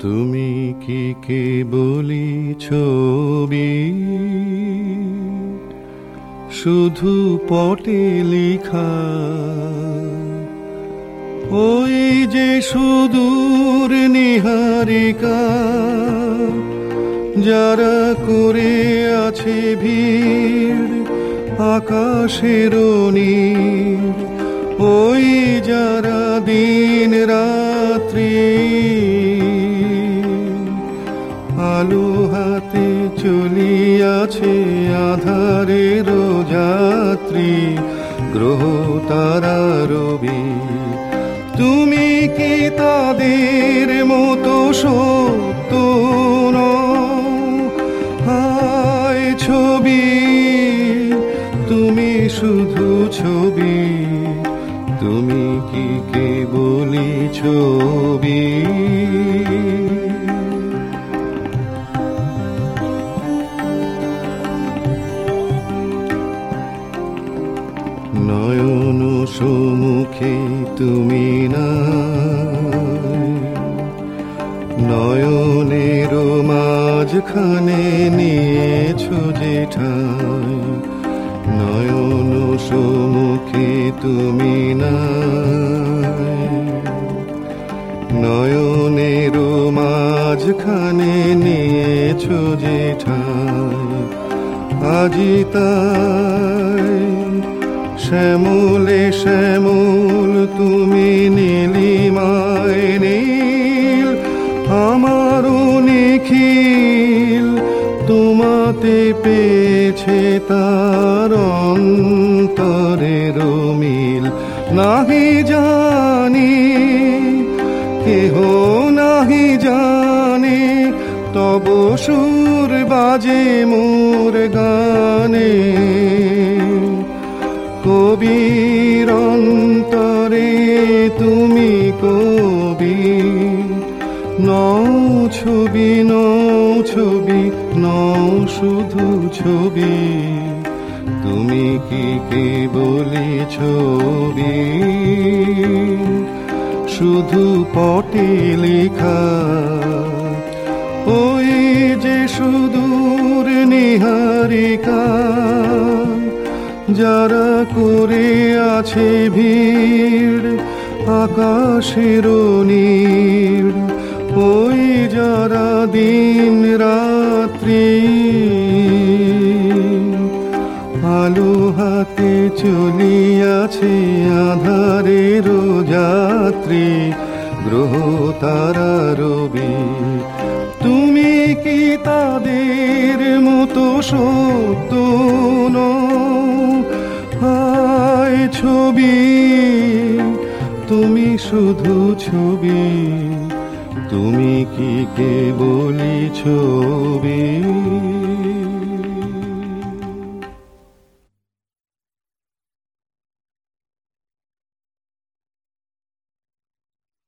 তুমি কি কে বলি ছবি? শুধু পটে লেখা। ওই যে সুদূর নিহারিকা, যারা করে আছে ভিড় আকাশের ওই যারা দিন আলো হাতে চলিয়াছে আধারের যাত্রী গ্রহ তারা রবি। তুমি কি তাদের মতো সত্য হায় ছবি, তুমি শুধু ছবি। তুমি কি কে বলি ছবি? সমুখে তুমি না। নয়নের মাঝখানে নিয়েছো যে ঠাই নয়ন সমুখে তুমি না। নয়নের মাঝখানে নিয়েছো যে ঠাই আজি তাই শ্যামলে শ্যামল তোমাতে পেয়েছে তার অন্তরের মিল। নাহি জানি, কেহ নাহি জানে, তব সুর বাজে মোর গানে। কবির ছবি নও ছবি নও শুধু ছবি। তুমি কি কে বলি ছবি? শুধু পটে লেখা। ওই যে সুদূর নিহারিকা, যারা করে আছে ভিড়, আকাশের নীড়। ওই দিন রাত্রি, আলো হাতে চলিয়াছে আধারের যাত্রী, গ্রহ, তারা, রবি তুমি কি তাদের মতো সত্য? হায় ছবি, তুমি শুধু ছবি তুমি কি কে বলি ছবি?